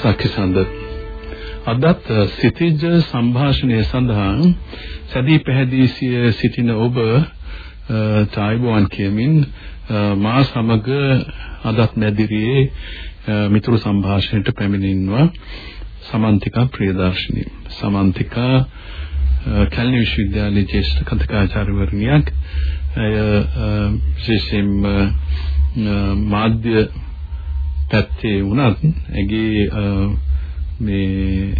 ආයිබෝන් සක්ෂසන්ද අදත් සිටිජ සංഭാෂණය සඳහා සැදී පැහැදී සිටින ඔබ තායිබෝන් කියමින් මා සමග අදත් මැදිරියේ මිතුරු සංഭാෂණයට පැමිණෙනවා. සමන්තිකා ප්‍රියදර්ශිනී. සමන්තිකා කැලණි විශ්වවිද්‍යාලයේ ජ්‍යෙෂ්ඨ කථිකාචාර්යවරණියක්. එය විශේෂයෙන්ම මාධ්‍ය පැත්තේ වුණත් ඇගේ මේ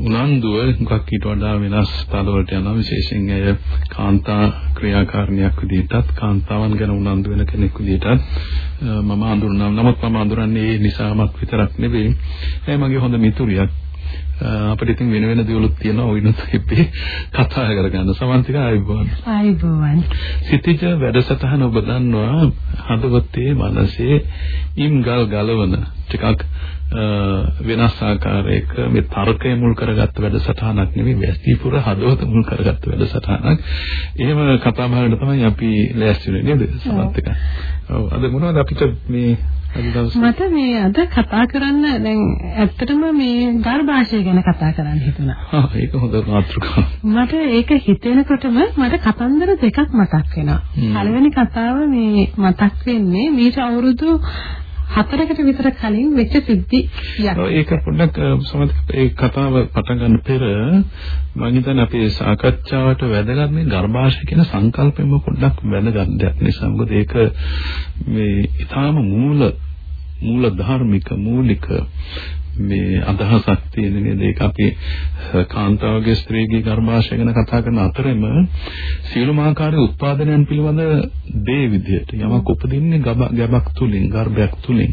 උනන්දුව මොකක් ඊට වඩා වෙනස් තලවලට යනවා. විශේෂයෙන් ඇය කාන්තා ක්‍රියාකාරණයක් විදිහටත් කාන්තාවන් ගැන උනන්දු වෙන කෙනෙක් විදිහටත් මම අඳුරනවා නමුත් මම අඳුරන්නේ ඒ නිසාමත් විතරක් නෙවෙයි. ඇය මගේ හොඳ මිතුරියක්. අපිට ඉතින් වෙන වෙන දේවලුත් තියෙනවා ඔයිනුත් ඉපේ කතා කරගන්න. සමන්තික ආයුබෝවන්. ආයුබෝවන්. සිටිජ වැඩසටහන ඔබ දන්නවා හදවතේ මනසේ ඉම් ගල් ගලවන ටිකක් වෙනස් ආකාරයක මේ තර්කය මුල් කරගත්ත වැඩසටහනක් නෙවෙයි වැස්තිපුර හදවත මුල් කරගත්ත වැඩසටහනක්. එහෙම කතා බහකට තමයි අපි ලෑස්ති වෙන්නේ නේද සමන්තික? ඔව්. අද මොනවද අපිට මේ මට මේ අද කතා කරන්න දැන් ඇත්තටම මේ ගර්භාෂය ගැන කතා කරන්න හිතුණා. ආ ඒක හොඳ මාතෘකාවක්. මට ඒක හිතෙනකොටම මට කතන්දර දෙකක් මතක් වෙනවා. පළවෙනි කතාව මේ මතක් වෙන්නේ මීට අවුරුදු හතරකට විතර කලින් වෙච්ච සිද්ධියක්. ඒක පොඩ්ඩක් සමහර ඒ කතාව පටන් ගන්න පෙර මම හිතන්නේ අපේ සාකච්ඡාවට වැදගත් මේ ගර්භාෂය කියන සංකල්පෙම පොඩ්ඩක් වැදගත් දෙයක් නිසා මොකද ඒක මේ ඊටාම මූල මූල ධාර්මික මූලික මේ අදහසක් තියෙන නේද? ඒක අපි කාන්තාවගේ ස්ත්‍රීගේ ගර්භාෂය ගැන කතා කරන අතරෙම සියලුම ආකාරයේ උත්පාදනයන් පිළිබඳ දේ විදිහට යමක් උපදින්නේ ගැබක් තුලින් ගර්භයක් තුලින්.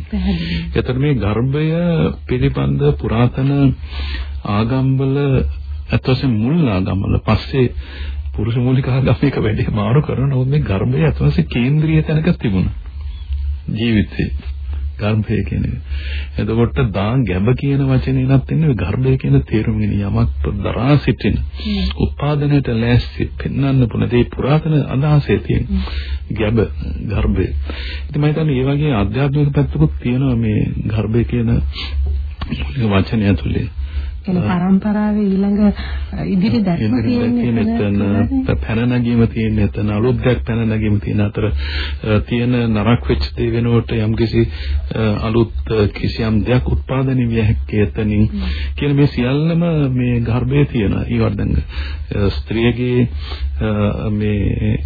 එතකොට මේ ගර්භය පිළිබඳ පුරාතන ආගම්වල අතවසෙන් මුල් ආගම්වල පස්සේ පුරුෂ මූලික ආගම් එක වැඩි මාරු කරනවා. මේ ගර්භය අතවසේ කේන්ද්‍රීය තැනක තිබුණා. ජීවිතේ ගර්භය කියන එක. එතකොට දාන් ගැබ කියන වචනේ නත් ඉන්නේ ගර්භය කියන තේරුමකින් යමක් දරා සිටින. උත්පාදනයට ලෑස්ති පෙන්වන්න පුන දේ පුරාතන අදහසේ තියෙන. ගැබ ගර්භය. ඉතින් මම හිතන්නේ මේ වගේ ආධ්‍යාත්මික පැත්තකුත් තියෙනවා මේ ගර්භය කියන වචනය ඇතුලේ. කියන පරම්පරාවේ ඊළඟ ඉදිරි දැක්ම තියෙන එතන පැන නැගීම තියෙන එතන අලුත් දෙයක් පැන නැගීම තියෙන අතර තියෙන නරක වෙච්ච දේ වෙනුවට යම්කිසි අලුත් කිසියම් දෙයක් උත්පාදනය විය හැකි එතනින් කියන මේ සියල්ලම මේ ගර්භයේ තියෙන ඊවර්ධංග. ස්ත්‍රියගේ මේ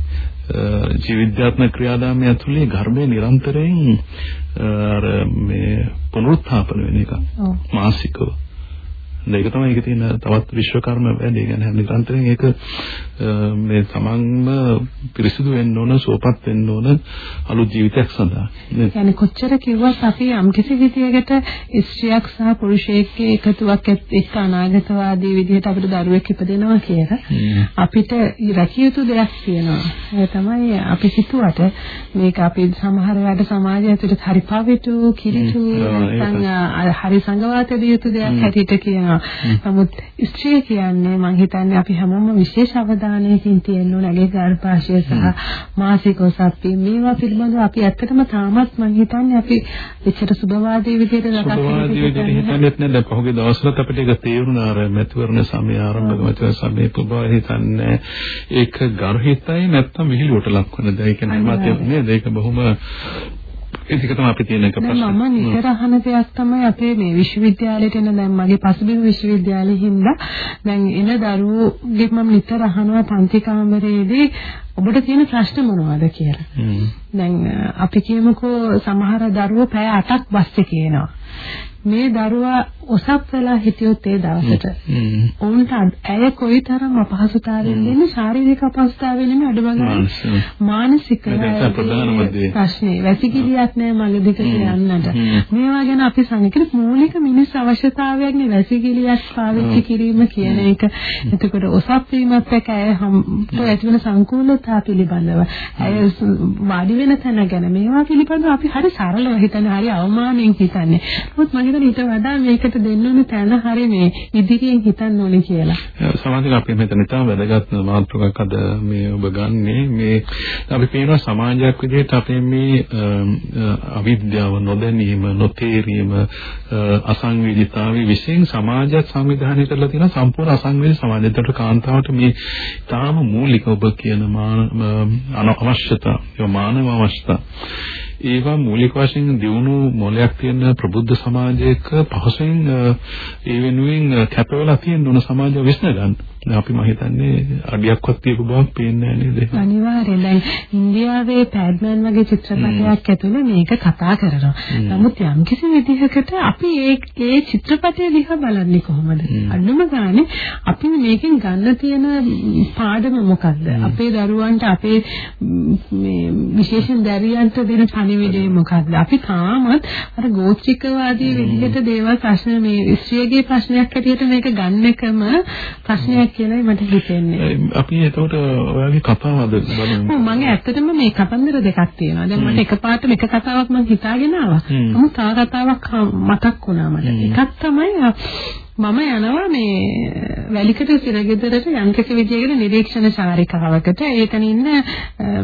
ජීවිතාත්මක ක්‍රියාදාමය ඇතුලේ ගර්භය නිරන්තරයෙන් අර මේ පුනරුත්ථාපන වෙන එක මාසිකව ඒක තමයි ඒකේ තියෙන තවත් විශ්වකර්ම වැඩේ ගැන නිරන්තරයෙන් ඒක මේ තමන්ම පිරිසිදු වෙන්න ඕන සුවපත් වෙන්න ඕන අලුත් ජීවිතයක් සඳහා. يعني කොච්චර කිව්වත් අපි යම් කිසි විදියකට ස්ත්‍රියක් සහ පුරුෂයෙක්ගේ එකතුවක් එක්ක අනාගතවාදී විදිහට අපිට දරුවෙක් ඉපදෙනවා කියලා අපිට රැකිය යුතු දෙයක් තියෙනවා. ඒ තමයි අපි හිතුවට මේක අපි සමහර වෙලාවට සමාජය ඇතුළත හරි පවිතු කිරිතු නැත්නම් හරි සංගවාතය යුතු දෙයක් හැටියට කියනවා. තියෙනවා. නමුත් ස්ත්‍රිය කියන්නේ මම හිතන්නේ අපි හැමෝම විශේෂ අවධානයකින් තියෙන්න ඕන ඇගේ ගර්භාෂය සහ මාසික ඔසප්පි මේවා පිළිබඳව අපි ඇත්තටම තාමත් මම හිතන්නේ අපි එච්චර සුබවාදී විදිහට නතර සුබවාදී විදිහට හිතන්නේ නැහැ. පහුගිය දවස්වලත් අපිට ඒක තේරුණා අර මැතිවරණ සමය ආරම්භක මැතිවරණ සමය පුබා හිතන්නේ ඒක ගර්හිතයි නැත්නම් විහිළුවට ලක් වෙන දෙයක් නේද? නේද? ඒක බොහොම ඒක තමයි අපි තියෙන එක ප්‍රශ්න. මම නිතර අහන දෙයක් තමයි අපේ මේ විශ්වවිද්‍යාලයට එන දැන් මගේ පසුබිම විශ්වවිද්‍යාලෙ හින්දා දැන් එන දරුවෝගෙන් මම නිතර අහනවා පන්ති කාමරයේදී ඔබට තියෙන ප්‍රශ්න මොනවද කියලා. දැන් අපි කියමුකෝ සමහර දරුවෝ පැය 8ක් බස් එකේ යනවා. මේ දරුවා ඔසප් වෙලා හිටියොත් ඒ දවසට. ඔවුන්ට ඇය කොයිතරම් අපහසුතාවයෙන් දෙන්නේ ශාරීරික අපහසුතාවයෙන් නෙමෙයි අඩුවගානේ මානසික. ප්‍රශ්නේ? වැසිකිළියක් නෑ මග දෙක යන්නට මේවා ගැන අපි සංකේත මූලික මිනිස් අවශ්‍යතාවයක් නේ වැසිකිළියක් පාවිච්චි කිරීම කියන එක. එතකොට ඔසප් වීමත් එක්ක ඇය හම්ට ඇතිවන සංකූලතා පිළිබඳව. ඇය වාඩි වෙන තැන ගැන මේවා පිළිබඳව අපි හරි සරලව හිතන්නේ හරි අවමානයෙන් හිතන්නේ. නමුත් මම හිතන්නේ ඊට වඩා මේකට දෙන්න ඕන තැන හරි මේ ඉදිරියෙන් හිතන්න ඕනේ කියලා. සමාජික අපි මෙතන ඉතාම වැදගත් මාතෘකාවක් අද මේ ඔබ ගන්නෙ. මේ අපි පේනවා සමාජයක් විදිහට අපේ මේ අවිද්‍යාව නොදැනීම නොතේරීම අසංවේදීතාවය විශේෂ සමාජයත් සංවිධානය කරලා තියෙන සම්පූර්ණ අසංවේදී සමාජයට කාන්තාවට මේ තාම මූලික ඔබ කියන අවශ්‍යතා මානව අවශ්‍යතා. ඒවා මූලික වශයෙන් දියුණු මොලයක් තියෙන ප්‍රබුද්ධ සමාජයක පහසෙන් ඒ වෙනුවෙන් කැප වෙලා තියෙන ඕන සමාජය විශ්න ගන්න. අපි මම හිතන්නේ අඩියක්වත් තියපු බවක් පේන්නේ නැහැ නේද? අනිවාර්යෙන්. දැන් ඉන්දියාවේ පැඩ්මන් වගේ චිත්‍රපටයක් ඇතුලේ මේක කතා කරනවා. නමුත් යම්කිසි විදිහකට අපි ඒ ඒ චිත්‍රපටය දිහා බලන්නේ කොහොමද? අන්නම ගානේ අපි මේකෙන් ගන්න තියෙන පාඩම මොකක්ද? අපේ දරුවන්ට අපේ මේ විශේෂයෙන් දැරියන්ට දෙන පණිවිඩය මොකක්ද? අපි තාමත් අර ගෝත්‍රිකවාදී විදිහට දේවල් ප්‍රශ්න මේ ස්ත්‍රියගේ ප්‍රශ්නයක් හැටියට මේක ගන්න එකම ප්‍රශ්නයක් කියලායි මට හිතෙන්නේ. අපි එතකොට ඔයාගේ කතාවද බලමු. මම ඇත්තටම මේ කතන්දර දෙකක් තියෙනවා. දැන් මට එකපාරටම එක කතාවක් මම හිතාගෙන ආවා. නමුත් තව කතාවක් මතක් වුණා මට. එකක් තමයි මම යනවා මේ වැලිකඩ සිරගෙදරට යම්කිසි විදියකට නිරීක්ෂණ චාරිකාවකට ඒතන ඉන්න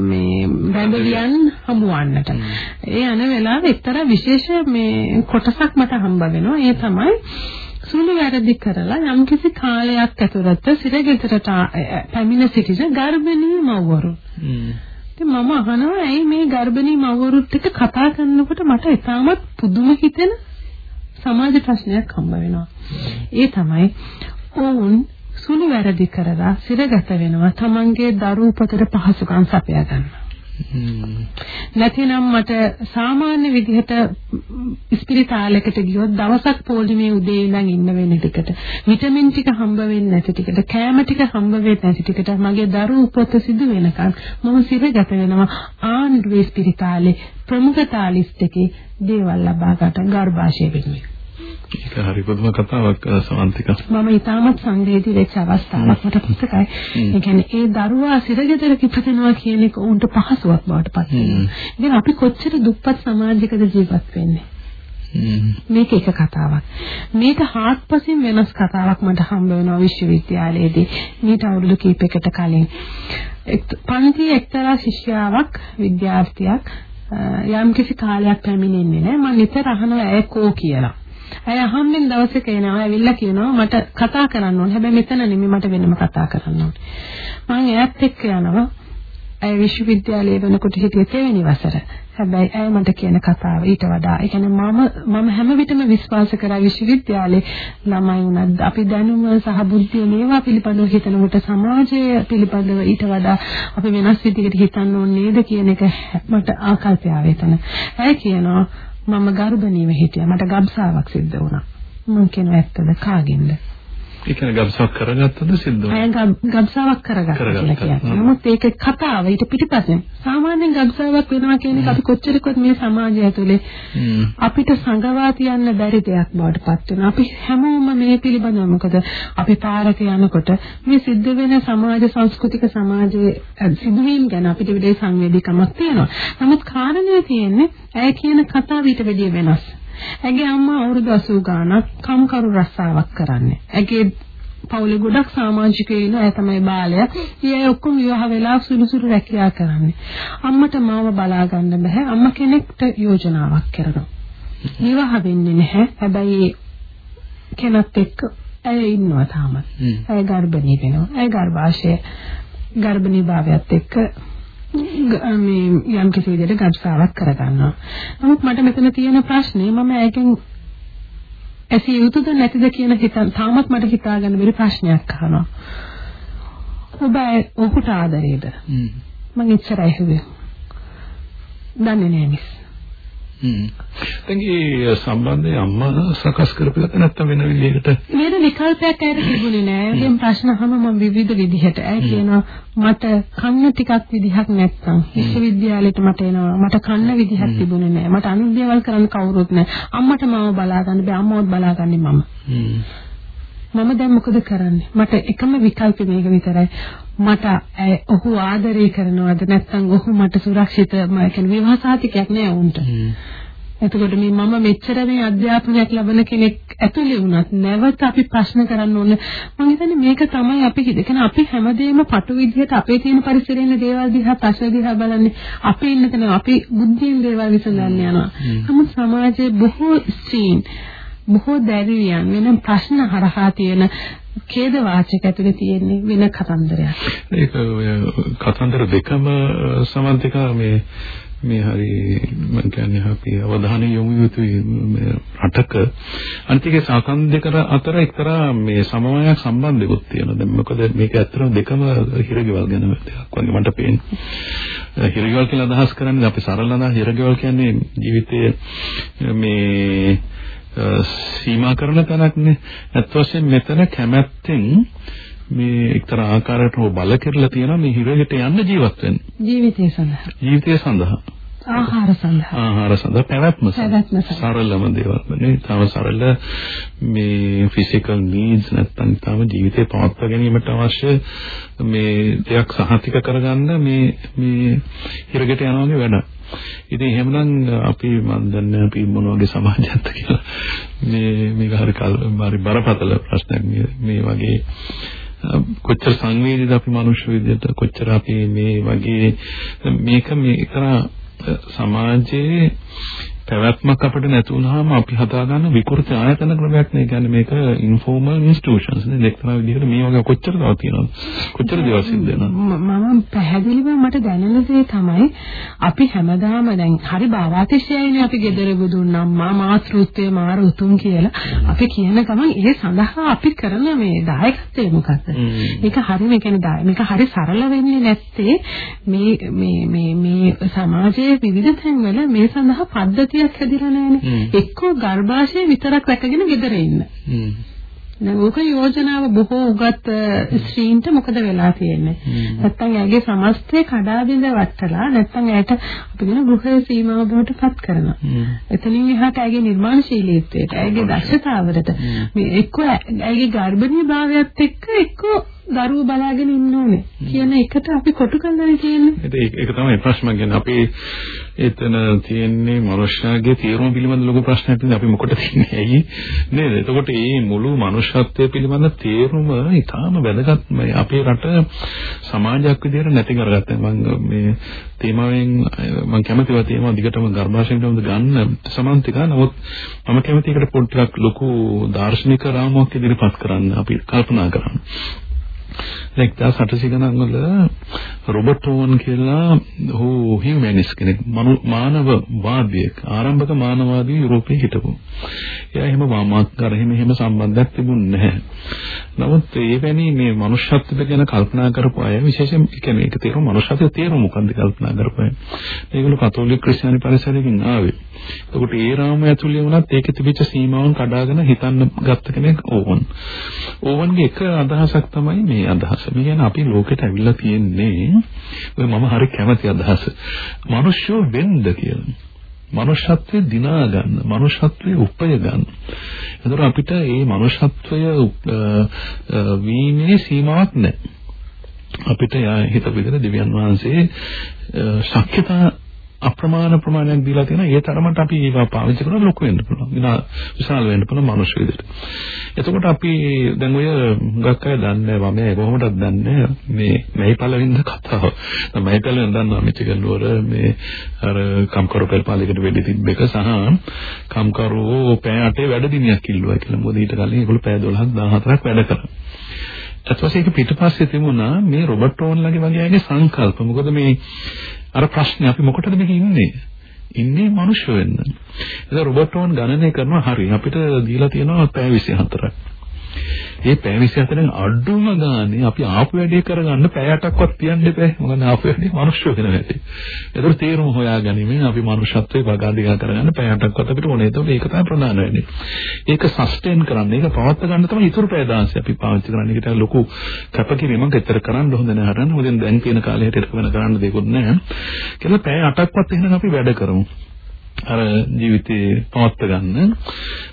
මේ බැඳලියන් හමුවන්නට. ඒ යන වෙලාවේ එක්තරා විශේෂ මේ කොටසක් මට හම්බ වෙනවා. ඒ තමයි සුළු වැරදි කරලා යම්කිසි කාලයක් ඇතුළත සිරගෙදරට පැමිණ සිටින ගර්භණී මව්වරු. ඉතින් මම අහනවා ඇයි මේ ගර්භණී මව්වරුත් එක්ක කතා කරනකොට මට ඉතාමත් පුදුම හිතෙන සමාජ ප්‍රශ්නයක් හම්බ වෙනවා. ඒ තමයි ඔවුන් සුළු වැරදි කරලා සිරගත වෙනවා තමන්ගේ දරුවෝ පොතට පහසුකම් සපයා ගන්නවා. නැතිනම් මට සාමාන්‍ය විදිහට ස්පිරිතාලයකට ගියොත් දවසක් පොලිමේ උදේ ඉඳන් ඉන්න වෙන ටිකට. විටමින් ටික හම්බ වෙන්නේ නැති ටිකට. කෑම ටික හම්බ වෙන්නේ නැති ටිකට. මගේ දරුවෝ උපත සිදු වෙනකන් මම සිරගත වෙනවා. ආණ්ඩුවේ ස්පිරිතාලේ ප්‍රමුඛතා ලිස්ට් එකේ දේවල් ලබා ගන්න ගර්භාෂය වෙනුවෙන්. ඒක හරි පුදුම කතාවක් සමන්තික. මම ඊටමත් සංවේදී වෙච්ච අවස්ථාවක් මට පුතකයි. ඒ කියන්නේ ඒ දරුවා සිරගෙදර කිපදෙනවා කියන එක උන්ට පහසුවක් බවට පත් වෙනවා. ඉතින් අපි කොච්චර දුප්පත් සමාජයකද ජීවත් වෙන්නේ? මේක එක කතාවක්. මේක හාත්පසින් වෙනස් කතාවක් මට හම්බ වෙනවා විශ්වවිද්‍යාලයේදී. මීට අවුරුදු කිහිපයකට කලින්. පන්ති එක්තරා ශිෂ්‍යාවක් විද්‍යාර්ථියක් යම්කිසි කාලයක් පැමිණෙන්නේ නැහැ. මම නිතර අහනවා ඇය කෝ කියලා. ඇය අහම්බෙන් දවසක එනවා ඇවිල්ලා කියනවා මට කතා කරන්න ඕනේ. හැබැයි මෙතන නෙමෙයි මට වෙනම කතා කරන්න ඕනේ. මම එයාත් එක්ක යනවා. ඇය විශ්වවිද්‍යාලයේ වෙනකොට හිටියේ තෙවෙනි වසර. හැබැයි ඇය මට කියන කතාව ඊට වඩා ඒ කියන්නේ මම මම හැම විටම විශ්වාස කරා විශ්වවිද්‍යාලේ ළමයි උනත් අපි දැනුම සහ බුද්ධිය මේවා පිළිබඳව හිතනකොට සමාජය පිළිබඳව ඊට වඩා අපි වෙනස් විදිහකට හිතන්න ඕනේ නේද කියන එක මට ආකල්පය ආවේ එතන. ඇය කියනවා මම ගර්භණීව හිටියා. මට ගබ්සාවක් සිද්ධ වුණා. මම කියනවා ඇත්තද කාගෙන්ද? ඒ කියන්නේ ගබ්සාවක් කරගත්තද සිද්ධ වුණා? අය ගබ්සාවක් කරගත්තා කියලා කියන්නේ. නමුත් ඒක කතාව ඊට පිටිපස්සෙන් සාමාන්‍යයෙන් ගබ්සාවක් වෙනවා කියන එක අපි කොච්චරකවත් මේ සමාජය ඇතුලේ අපිට සංගවා තියන්න බැරි දෙයක් බවට පත් වෙනවා. අපි හැමෝම මේ පිළිබඳව මොකද අපි පාරක යනකොට මේ සිද්ධ වෙන සමාජ සංස්කෘතික සමාජයේ සිදුවීම් ගැන අපිට විදේ සංවේදීකමක් තියෙනවා. නමුත් කාරණේ තියෙන්නේ ඇය කියන කතාව ඊට වැඩිය වෙනස්. ඇගේ අම්මා අවුරුදු 80 ගාණක් කම්කරු රස්සාවක් කරන්නේ. ඇගේ පවුලේ ගොඩක් සමාජිකයෝ ඉන්න අය තමයි බාලය. ඊයේ ඔක්කොම විවාහ වෙලා සුළුසුළු රැකියාව කරන්නේ. අම්මට මාව බලා ගන්න බෑ. අම්මා කෙනෙක්ට යෝජනාවක් කරනවා. විවාහ වෙන්නේ නැහැ. හැබැයි කෙනත් එක්ක ඇය ඉන්නවා තාමත්. ඇය ගර්භණී වෙනවා. ඇය ගර්භාෂය ගර්භණී භාවයත් එක්ක මේ යම් කිසි විදිහට ගබ්සාවක් කරගන්නවා. නමුත් මට මෙතන තියෙන ප්‍රශ්නේ මම ඒකෙන් ඇසිය යුතුද නැතිද කියන හිතන් තාමත් මට හිතාගන්න බැරි ප්‍රශ්නයක් අහනවා. ඔබ ඔහුට ආදරේද? මම එච්චරයි හෙව්වේ. දන්නේ නෑ මිස්. හ්ම්. දැන් මේ සම්බන්ධය අම්මා සකස් කරපලද නැත්නම් වෙන විදිහකට වෙන විකල්පයක් ඇයට තිබුණේ නෑ. ඒගෙන් ප්‍රශ්න අහම මම විවිධ විදිහට. ඇය කියනවා මට කන්න ටිකක් විදිහක් නැත්තම් විශ්වවිද්‍යාලෙට මට එනවා. මට කන්න විදිහක් තිබුණේ නෑ. මට අනිත් දේවල් කරන්න කවුරුත් නෑ. අම්මට මාව බලා ගන්න බෑ. අම්මවත් බලාගන්නේ මම. මම දැන් මොකද කරන්නේ? මට එකම විකල්පය මේක විතරයි. මට ඔහු ආදරය කරනවද? නැත්නම් ඔහු මට සුරක්ෂිත මම කියන්නේ විවාහ සාතිකයක් නෑ උන්ට. එතකොට මේ මම මෙච්චර මේ අධ්‍යාපනයක් ලබන කෙනෙක් ඇතුළේ වුණත් නැවත අපි ප්‍රශ්න කරන්න ඕනේ. මම හිතන්නේ මේක තමයි අපි හිතගෙන අපි හැමදේම පටු විදිහට අපේ තියෙන පරිසරයේ ඉන්න දේවල් දිහා ප්‍රශ්න දිහා බලන්නේ. අපි ඉන්න තැන අපි බුද්ධියෙන් දේවල් විසඳන්න යනවා. නමුත් සමාජයේ බොහෝ ස්ත්‍රීන් බොහෝ දැරියන් වෙන ප්‍රශ්න හරහා තියෙන ඛේද වාචක ඇතුලේ තියෙන්නේ වෙන කතන්දරයක්. ඒක ඔය කතන්දර දෙකම සමන්තික මේ මේ හරි මම කියන්නේ අපි අවධානය යොමු යුතුයි රටක අන්තිකේ සාකන්ද කර අතර එක්තරා මේ සමවයක් සම්බන්ධයක්ත් තියෙනවා. දැන් මොකද මේක ඇත්තටම දෙකම හිරගෙවල් ගැන දෙයක් වගේ මට පේන්නේ. හිරගෙවල් කියලා අදහස් කරන්නේ අපි සරල නම් හිරගෙවල් කියන්නේ ජීවිතයේ මේ සීමා කරන තැනක්නේ. අත් වශයෙන් මෙතන කැමැත්තෙන් මේ එක්තරා ආකාරයකට බල කෙරලා තියෙනවා මේ හිරෙට යන්න ජීවත් වෙන්න. ජීවිතය සඳහා. ජීවිතය සඳහා. ආහාර සඳහා. ආහාර සඳහා පැවැත්ම සඳහා. සරලම දේවල් නේ. තව සරල මේ ෆිසිකල් නීඩ්ස් නැත්තම් තම ජීවිතේ පවත්වා ගැනීමට අවශ්‍ය මේ දෙයක් සහතික කරගන්න මේ මේ හිරගෙට යනවාගේ වැඩක්. ඉතින් එහෙමනම් අපි මන් දන්නේ අපි මොන වගේ සමාජයක්ද කියලා. මේ මේක හරි හරි බරපතල ප්‍රශ්නයක් මේ වගේ. කොච්චර සංවේදීද අපි මනුෂ්‍ය විදියට කොච්චර අපි මේ වගේ මේක මේ එකනා සමාජයේ පැවැත්මක් අපිට නැති වුනහම අපි හදාගන්න විකෘති ආයතන ක්‍රමයක් නේ. කියන්නේ මේක ඉන්ෆෝමල් ඉන්ස්ටිටියුෂන්ස් නේ. එක්තරා විදිහකට මේ වගේ කොච්චර තව තියෙනවද? කොච්චර දේවල් සිද්ධ වෙනවද? මම පැහැදිලිව මට දැනෙන දේ තමයි අපි හැමදාම දැන් හරි භාවාතිශයයිනේ අපි gedara බුදුන් අම්මා මාතෘත්වයේ මාර උතුම් කියලා. අපි කියන ගමන් ඒ සඳහා අපි කරන මේ දායකත්වය මොකක්ද? මේක හරි මේ කියන්නේ මේක හරි සරල වෙන්නේ නැත්තේ මේ මේ මේ මේ සමාජයේ විවිධ තැන්වල මේ සඳහා පද්ධතිය සමාජයක් හැදිලා නැහැනේ. එක්කෝ ගර්භාෂය විතරක් රැකගෙන ගෙදර ඉන්න. දැන් ඕක යෝජනාව බොහෝ උගත් ස්ත්‍රීන්ට මොකද වෙලා තියෙන්නේ? නැත්තම් ඇගේ සමස්තය කඩා බිඳ වටලා නැත්තම් ඇයට අපි කියන ගෘහ සීමාව බවට පත් කරනවා. එතනින් එහාට ඇගේ නිර්මාණශීලීත්වයට ඇගේ දක්ෂතාවලට මේ එක්ක ඇගේ ගර්භණී භාවයත් එක්ක එක්ක දරුවෝ බලාගෙන ඉන්න ඕනේ කියන එකට අපි කොටු කරලා තියෙන්නේ. ඒක ඒක තමයි ප්‍රශ්න කියන්නේ අපි එතන තියෙන්නේ මනුෂ්‍යයාගේ තීරණ පිළිබඳ ලොකු ප්‍රශ්නයක් තියෙනවා අපි මොකට තියන්නේ ඇයි නේද? එතකොට මේ මුළු මනුෂ්‍යත්වය පිළිබඳ තේරුම ඉතාම වැදගත් අපේ රට සමාජයක් විදිහට නැති කරගත්තා. මම මේ තේමාවෙන් මම කැමතිව තේමාව දිගටම ගර්භාෂයෙන් ගන්න සමන්තිකා. නමුත් මම කැමති එකට පොඩ්ඩක් ලොකු දාර්ශනික රාමුවක් ඉදිරිපත් කරන්න අපි කල්පනා කරන්න. 1800 ගණන් වල රොබර්ට් ඕවන් කියලා ඔහු හියුමැනිස් කෙනෙක් මානවවාදියෙක් ආරම්භක මානවවාදී යුරෝපයේ හිටපු. එයා එහෙම වාමාත්කාර එහෙම එහෙම සම්බන්ධයක් තිබුණේ නැහැ. නමුත් එවැනි මේ මනුෂ්‍යත්වය ගැන කල්පනා කරපු අය විශේෂයෙන් කියන්නේ ඒක තේරුම මනුෂ්‍යත්වයේ තේරුම මොකක්ද කල්පනා කරපු අය. ඒගොල්ලෝ කතෝලික ක්‍රිස්තියානි පරිසරයකින් ආවේ. එතකොට ඒ රාමය ඇතුළේ වුණත් ඒකේ තිබිච්ච සීමාවන් කඩාගෙන හිතන්න ගත්ත කෙනෙක් ඕවන්. ඕවන්ගේ එක අදහසක් තමයි මේ අදහස. මේ කියන්නේ අපි ලෝකෙට ඇවිල්ලා තියෙන්නේ ඔය මම හරි කැමති අදහස. මිනිස්සු වෙන්න කියලා. මනුෂ්‍යත්වයේ දිනා ගන්න, මනුෂ්‍යත්වයේ උපය ගන්න. ඒතර අපිට මේ මනුෂ්‍යත්වය වීමේ සීමාවක් නැහැ. අපිට හිත විදිහට දෙවියන් වහන්සේ ශක්්‍යතා අප්‍රමාණ ප්‍රමාණයක් දීලා තියෙනවා ඒ තරමට අපි ඒවා පාවිච්චි කරලා ලොකු වෙන්න පුළුවන්. විනා විශාල වෙන්න පුළුවන් මනුෂ්‍ය විදිහට. එතකොට අපි දැන් ඔය හුඟක් අය දන්නේ නැහැ මම කොහොමදත් දන්නේ මේ මෙයිපළවින්ද කතාව. දැන් මෙයිපළවෙන් දන්නවා මිචිගන් නුවර මේ අර කම්කරු පෙල්පාලයකට වෙඩි තිබ්බ එක සහ කම්කරු පෑ අටේ වැඩ දිනයක් කිල්ලුවා කියලා. මොකද ඊට කලින් ඒගොල්ලෝ පෑ 12ක් 14ක් වැඩ කරා. ඊට පස්සේ ඒක පිටපස්සේ තිබුණා මේ රොබර්ට් ඕන්ලගේ වගේ අයගේ සංකල්ප. මොකද මේ අර ප්‍රශ්නේ අපි මොකටද මේක ඉන්නේ? ඉන්නේ මිනිස්සු වෙන්න. ඒක රොබර්ට් ඕන් ගණනය කරනවා හරි. අපිට දීලා තියෙනවා පැය 24ක්. ඒ පැය 24න් අඩුම ගානේ අපි ආපු වැඩේ කරගන්න පැය 8ක්වත් තියන්න එපා. මොකද ආපු වැඩේ මිනිස්සු වෙන වැඩේ. ඒතර තේරුම හොයාගැනීමෙන් අපි මනුෂ්‍යත්වයේ වගාදිගා කරගන්න පැය 8ක්වත් අපිට ඕනේ. ඒතකොට ඒක තමයි ප්‍රධාන වැඩේ. ඒක සස්ටේන් කරන්න, ඒක පවත්වා ගන්න තමයි ඉතුරු පැය 16 අපි පාවිච්චි කරන්නේ. ඒකට ලොකු කැපකිරීමක් ඇතර කරන්න හොඳ නැහැ හරන. මොකද දැන් තියෙන කාලේ හැටියට වෙන කරන්න දෙයක්වත් නැහැ. කියලා පැය 8ක්වත් එහෙනම් අපි වැඩ කරමු. අර ජීවිතේ පවත්ව ගන්න.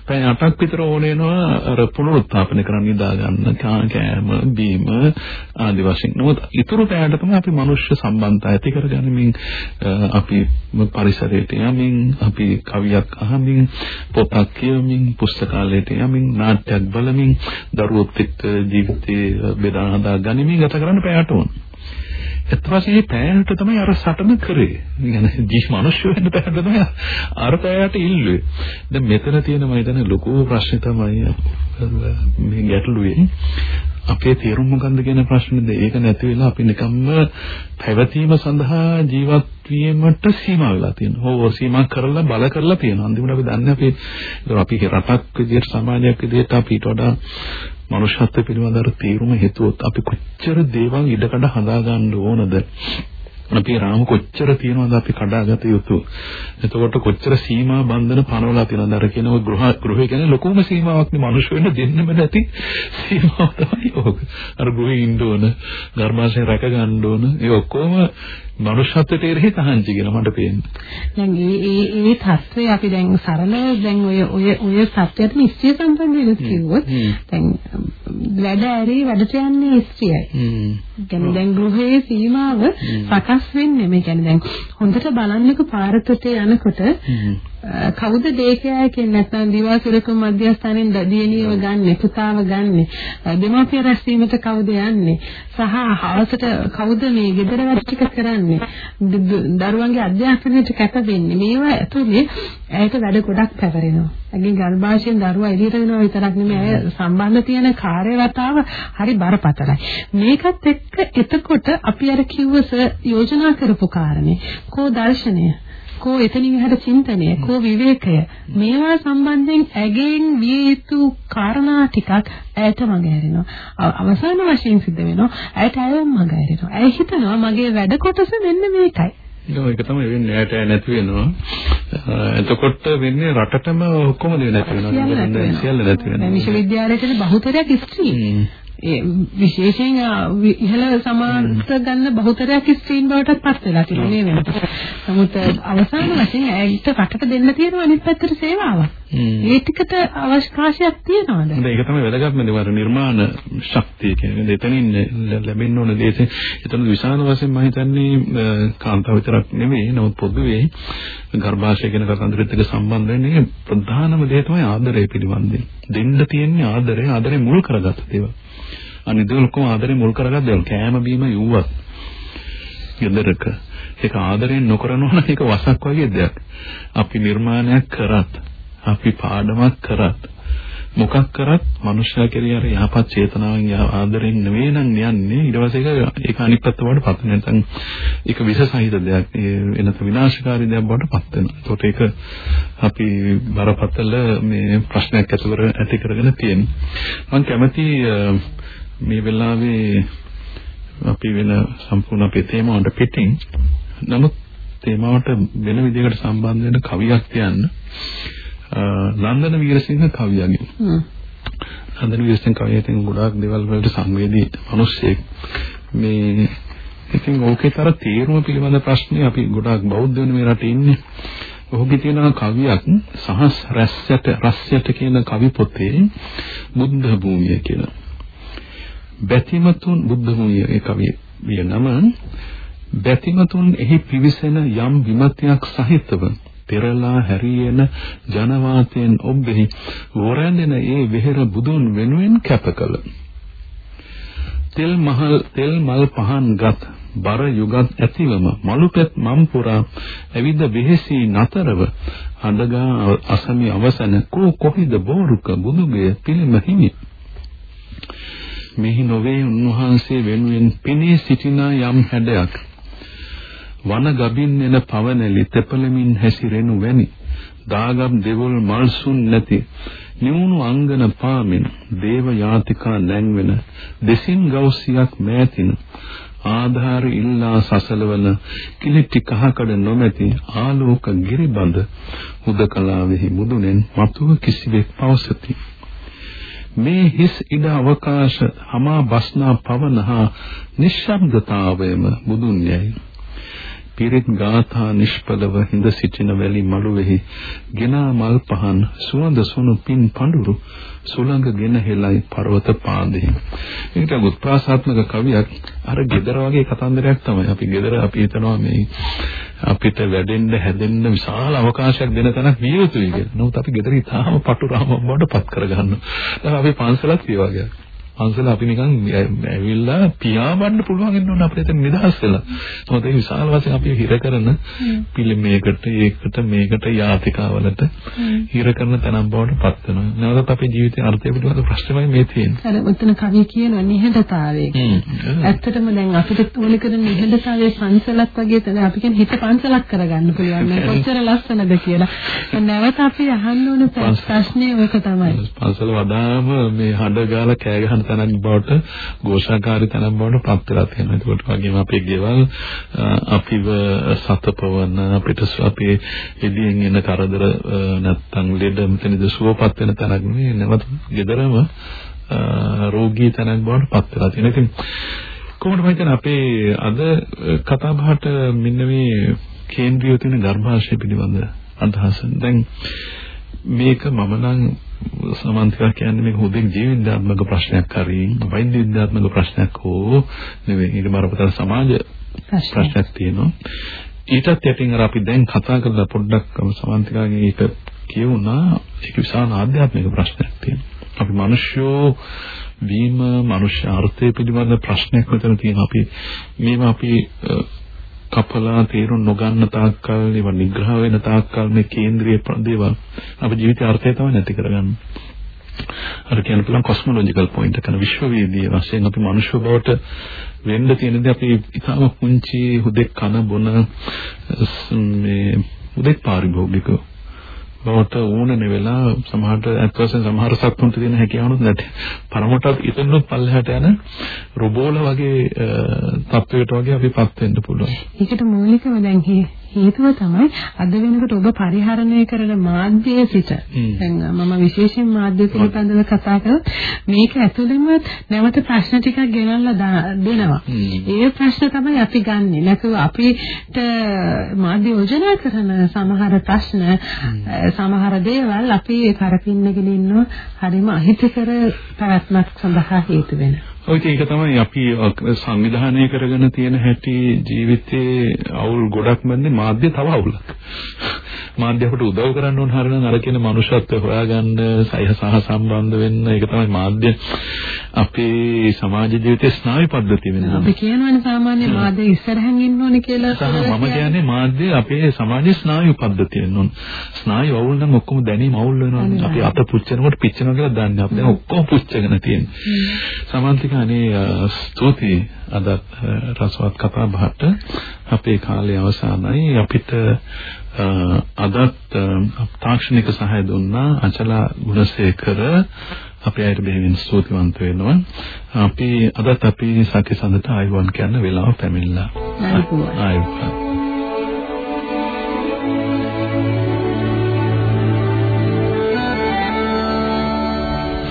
පැය 8ක් විතර ඕන වෙනවා අර පුනරුත්ථාපනය කරන්න නිදා ගන්න. කෑම බීම ආදි වශයෙන්. නමුත් ඊටු පැයට තමයි අපි මනුෂ්‍ය සම්බන්ධය ඇති කරගනිමින් අපි පරිසරයට යමින් අපි කවියක් අහමින් පොතක් කියවමින් පුස්තකාලයට යමින් නාට්‍යයක් බලමින් දරුවොත් එක්ක ජීවිතේ බෙදා හදා ගනිමින් ගත කරන්න පැයට ඕන. ඒත් වශයෙන් පැයට තමයි අර සටන කරේ. يعني ජී මිනිස්සු වෙන්න පැයට තමයි අර පැයට ඉල්ලුවේ. දැන් මෙතන තියෙන මම හිතන්නේ ලොකු ප්‍රශ්නේ තමයි මේ ගැටලුවේ. අපේ තේරුම මොකන්ද කියන ප්‍රශ්නේද ඒක නැති වෙලා අපි නිකම්ම පැවතීම සඳහා ජීවත් වීමට සීමා වෙලා තියෙනවා. ඕව සීමා කරලා බල කරලා තියෙනවා. අන්තිමට අපි දන්නේ අපි අපි රටක් විදියට සමාජයක් විදියට අපි ඊට වඩා මනුෂ්‍යත්ව පිළිබඳ අර තීරුම හිතුවොත් අපි කොච්චර දේවල් ඉඩකඩ හදා ගන්න ඕනද අපි රාම කොච්චර තියනවද අපි කඩාගත යුතු? එතකොට කොච්චර සීමා බන්ධන පනවලා තියෙනවද? අර කියන ගෘහ ගෘහය කියන්නේ ලොකුම සීමාවක් නේ. මිනිස්සු වෙන්න දෙන්නෙම නැති සීමාව තමයි ඕක. අර ගෘහේ ඉන්න ඕන ගර්භාෂය රැක ගන්න ඕන. ඒ ඔක්කොම මනුෂ්‍යත්වයට එරෙහි තහංචි කියන මට පේන්නේ. දැන් මේ මේ මේ தત્ත්වය අපි දැන් සරල දැන් ඔය ඔය ඔය සත්‍යයට නිශ්චය සම්බන්ධ වෙනස් කිව්වොත් දැන් වැඩ ඇරි වැඩට යන්නේ ස්ත්‍රියයි. කියන්නේ දැන් ගෘහයේ සීමාව සකස් වෙන්නේ මේ කියන්නේ දැන් හොඳට බලන්නකෝ පාරකට යනකොට කවුද දේකයා? කියන්නේ නැත්නම් දිවාසිරකම මධ්‍යස්ථානෙන් දියණියව ගන්නෙ පුතාව ගන්නෙ. දෙමාපිය රැස්වීමට කවුද යන්නේ? සහ හවසට කවුද මේ ගෙදර වැඩ ටික කරන්නේ? දරුවන්ගේ අධ්‍යාපනයට කැප වෙන්නේ. මේවා ඇතුලේ ඇයට වැඩ ගොඩක් පැවරෙනවා. ඇගේ ගර්භාෂයෙන් දරුවා එළියට වෙනවා විතරක් නෙමෙයි. ඇය සම්බන්ධ තියෙන කාර්ය වතාව හරි බරපතලයි. මේකත් එක්ක එතකොට අපි අර කිව්වස යෝජනා කරපු කාරණේ කෝ දර්ශනය කෝ එතනින් එහාට චින්තනය කෝ විවේකය. මේවා සම්බන්ධයෙන් ඇගෙන් විය යුතු කාරණා ටිකක් ඇයට මග ඇරෙනවා. අවසාන වශයෙන් සිද්ධ වෙනවා ඇයට අයම මග ඇරෙනවා. ඇය හිතනවා මගේ වැඩ කොටස මෙන්න මේකයි? ඒක තමයි වෙන්නේ. ඇයට නැති වෙනවා. එතකොට වෙන්නේ රටටම ඔක්කොම දේ නැති වෙනවා. සියල්ල නැති වෙනවා. විශ්වවිද්‍යාලයේ බහුතරයක් ස්ත්‍රී විශේෂයෙන් ඉහළ සමාජ ගන්න බහුතරයක් ස්ත්‍රීන් බවටත් පත් වෙලා තියෙනවා මේ වෙනකොට. නමුත් අවසාන වශයෙන් ඇයිට රටට දෙන්න තියෙන අනිත් පැත්තට සේවාවක්. ඒ ටිකට අවශ්‍යතාවයක් තියෙනවද? ඒක තමයි වැදගත්ම දේ වර නිර්මාණ ශක්තිය කියන්නේ. එතනින් ලැබෙන්න ඕන දේ. එතන විශාල වශයෙන් මම හිතන්නේ කාන්තාව විතරක් නෙමෙයි. නමුත් පොදුවේ ගර්භාෂය කියන කතන්දරෙත් එක්ක සම්බන්ධ වෙන්නේ ප්‍රධානම දේ තමයි ආදරය පිළිබඳව. දෙන්න තියෙන්නේ ආදරය, ආදරේ මුල් කරගත්ත දේවල්. අනිත් දේවල් කොහොම ආදරේ මුල් කරගත්ත දේවල් කෑම බීම යුවත්. ගෙදරක. ඒක ආදරෙන් නොකරනවා නම් ඒක වසක් වගේ දෙයක්. අපි නිර්මාණයක් කරත්, අපි පාඩමක් කරත්, මොකක් කරත් මනුෂ්‍යයා කෙරෙහි අර යහපත් චේතනාවෙන් ආදරෙන් නෙවෙයි නම් යන්නේ. ඊට පස්සේ ඒක ඒක අනිත් පැත්ත වලට පත් වෙනවා. නැත්නම් ඒක විස සහිත දෙයක්. එනත විනාශකාරී දෙයක් බවට පත් වෙනවා. ඒකට ඒක අපි බරපතල මේ ප්‍රශ්නයක් ඇතුළත ඇති කරගෙන තියෙනවා. මම කැමති මේ වෙලාවේ අපි වෙන සම්පූර්ණ අපේ තේමාවට පිටින් නමුත් තේමාවට වෙන විදිහකට සම්බන්ධ වෙන කවියක් කියන්න නන්දන වීරසිංහ කවියගේ. නන්දන වීරසිංහ කවිය ඉතින් ගොඩාක් දේවල් වලට සංවේදී මිනිස්සෙක්. මේ ඉතින් ඕකේතර තේරුම පිළිබඳ ප්‍රශ්නේ අපි ගොඩාක් බෞද්ධ වෙන මේ රටේ ඉන්නේ. ඔහුගේ තියෙන කවියක් සහස් රැස්සට රස්යට කියන කවි පොතේ බුද්ධ භූමිය කියලා. බැතිමතුන් බුද්ධ භූමිය ඒ කවිය නම බැතිමතුන් එහි පිවිසෙන යම් විමතියක් සහිතව පෙරලා හැරියෙන ජනවාතයෙන් ඔබෙහි වරැඳෙන ඒ වෙහෙර බුදුන් වෙනුවෙන් කැපකල තෙල් මහල් තෙල් මල් පහන්ගත් බර යුගත් ඇතිවම මලුපෙත් මම් පුරා ඇවිද වෙහෙසී නතරව හඬගා අසමි අවසන කෝ කොහිද බෝරුක බුදුගේ පිළිම හිමි. මෙහි නොවේ උන්වහන්සේ වෙනුවෙන් පිනේ සිටින යම් හැඩයක්. වන ගබින් එන පවනලි තෙපලමින් හැසිරෙනු වැනි දාගම් දෙවොල් මල්සුන් නැති නිවුණු අංගන පාමින දේව යාතිකා නැංවෙන දෙසින් ගෞසියක් මෑතින ආධාර ඉල්ලා සසලවන කිලිටි කහකඩ නොමැති ආලෝක ගිරිබඳ හුදකලාවෙහි මුදුනෙන් මතුව කිසිවෙක් පවසති. මේ හිස් ඉඩ අවකාශ හමා බස්නා පවන හා නිශ්ශබ්දතාවයම බුදුන් යයි පිරිත් ගාථා නිෂ්පලව හිඳ සිටින වැලි මළුවේහි ගෙනා මල් පහන් සුවඳ සුණු පින් පඳුරු සුළඟගෙන හෙලයි පර්වත පාදෙහි. මේකට උත්ප්‍රාසාත්මක කවියක් අර gedara වගේ කතන්දරයක් තමයි. අපි gedara අපි හිතනවා මේ අපිට වැඩෙන්න හැදෙන්න විශාල අවකාශයක් දෙන තැනක් විය යුතුයි කියලා. නමුත් අපි gedara ඉතාම පටුරාම වඩ පත් කරගන්නවා. දැන් අපි පන්සලක් ඒ වගේ. පන්සල අපි නිකන් ඇවිල්ලා පියාඹන්න පුළුවන් වෙන්න ඕන අපිට නිදහස් වෙලා. මොකද ඒ විශාල වශයෙන් අපි හිර කරන පිළිමයකට ඒකට මේකට යාතිකාවලට හිර කරන තැනක් බවට පත් වෙනවා. නැවතත් අපේ ජීවිතයේ අර්ථය පිළිබඳ ප්‍රශ්නමයි මේ තියෙන්නේ. අර උතන කවිය කියන නිහඬතාවය. ඇත්තටම දැන් අපිට ඕන කරන නිහඬතාවයේ පන්සලක් වගේ තමයි අපි කියන්නේ හිත පන්සලක් කරගන්න පුළුවන්. කොච්චර ලස්සනද කියලා. නැවත අපි අහන්න ඕන ප්‍රශ්නේ ඔයක තමයි. පන්සල වදාම මේ හඬ ගාලා කෑ ගහන තැනක් බවට ഘോഷාකාරී තැනක් බවට පත් වෙලා තියෙනවා. ඒකට වගේම අපේ ගෙවල් අපිව සතපවන අපිට අපේ එළියෙන් එන කරදර නැත්තම් ලෙඩ මෙතනද සුවපත් වෙන තැනක් නෙවෙයි. නැවත ගෙදරම රෝගී තැනක් බවට පත් වෙලා තියෙනවා. ඉතින් කොහොමද මම හිතන්නේ අපේ අද කතා බහට මෙන්න මේ කේන්ද්‍රීය තියෙන ගර්භාෂය පිළිබඳ අදහස. දැන් මේක මම නම් සමන්තිකා කියන්නේ මේක හුදෙක් ජීව විද්‍යාත්මක ප්‍රශ්නයක් හරි වෛද්‍ය විද්‍යාත්මක ප්‍රශ්නයක් හෝ නෙවෙයි. ඊට බරපතල සමාජ ප්‍රශ්නයක්. තියෙනවා. ඊටත් යටින් අර අපි දැන් කතා කරලා පොඩ්ඩක් සමන්තිකාගේ ඒක කියුණා. ඒක විශාල ආධ්‍යාත්මික ප්‍රශ්නයක් තියෙනවා. අපි මිනිස්සුෝ වීම මනුෂ්‍ය අර්ථය පිළිබඳ ප්‍රශ්නයක් මෙතන තියෙනවා. අපි මේවා අපි කපලා තේරුම් නොගන්න තාක්කල් ඒවා නිග්‍රහ වෙන තාක්කල් මේ කේන්ද්‍රීය දේවල් අපේ ජීවිතයේ අර්ථය තමයි නැති කරගන්නේ. අර කියන පුළුවන් කොස්මොලොජිකල් පොයින්ට් එක විශ්වවේදීය වශයෙන් අපි මනුෂ්‍ය බවට වෙන්න තියෙන දේ අපි ඉතාම පුංචි හුදෙක් කන බොන මේ හුදෙක් පාරිභෝගිකව බවට ඕනනේ වෙලා සමහරට අත් වශයෙන් සමහර සත්තුන්ට තියෙන හැකියාවනුත් නැති. පරමටත් ඉතින්නුත් පල්ලෙහාට යන රොබෝල වගේ තත්වයකට වගේ අපිපත් වෙන්න පුළුවන්. ඒකට මූලිකව දැන් හේතුව තමයි අද වෙනකොට ඔබ පරිහරණය කරන මාධ්‍යයේ සිට දැන් මම විශේෂයෙන් මාධ්‍ය පිළිබඳව කතා කරොත් මේක ඇතුළෙම නැවත ප්‍රශ්න ටිකක් ගෙනල්ලා දෙනවා. ඒ ප්‍රශ්න තමයි අපි ගන්නෙ. නැතුව අපිට මාධ්‍ය යෝජනා කරන සමහර ප්‍රශ්න සමහර දේවල් අපි කරපින්නගෙන ඉන්නවා හරිම අහිතකර පැවැත්මක් සඳහා හේතු වෙනවා. ඔය ඒක තමයි අපි සංවිධානය කරගෙන තියෙන හැටි ජීවිතේ අවුල් ගොඩක් මැන්නේ මාධ්‍ය තව අවුලක්. මාධ්‍ය අපට උදව් කරන්න ඕන හරිනම් අර කියන මනුෂ්‍යත්වය හොයාගන්න සය සහ සම්බන්ධ වෙන්න ඒක තමයි මාධ්‍ය අපේ සමාජ ජීවිතයේ ස්නායු පද්ධතිය වෙනවා. අපි කියනවනේ සාමාන්‍ය මාධ්‍ය ඉස්සරහින් ඉන්න ඕනේ කියලා. මම කියන්නේ මාධ්‍ය අපේ සමාජයේ ස්නායු පද්ධතිය ඕන. ස්නායු අවුල් නම් ඔක්කොම දැනීම අවුල් වෙනවා. අපි අත පුච්චනකොට පිච්චෙනවා කියලා දන්නේ. අපි දැන් ඔක්කොම පුච්චගෙන තියෙනවා. සමන්තික අනේ ස්තුතියි අද රසවත් කතා බහට අපේ කාලය අවසానයි අපිට අදත් තාක්ෂණික සහාය දුන්නා අචලා ගුණසේකර අපි අයට බෙහෙවින් ස්තුතිවන්ත වෙනවා. අපි අදත් අපි සැකසඳට ආයුබෝවන් කියන වෙලාව පැමිණලා. ආයුබෝවන්.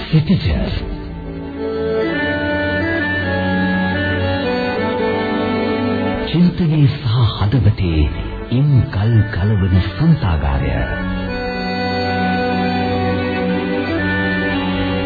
සිටිජර් චින්තනයේ සහ හදවතේ ඉම් කල් කලවන සන්තාගාරය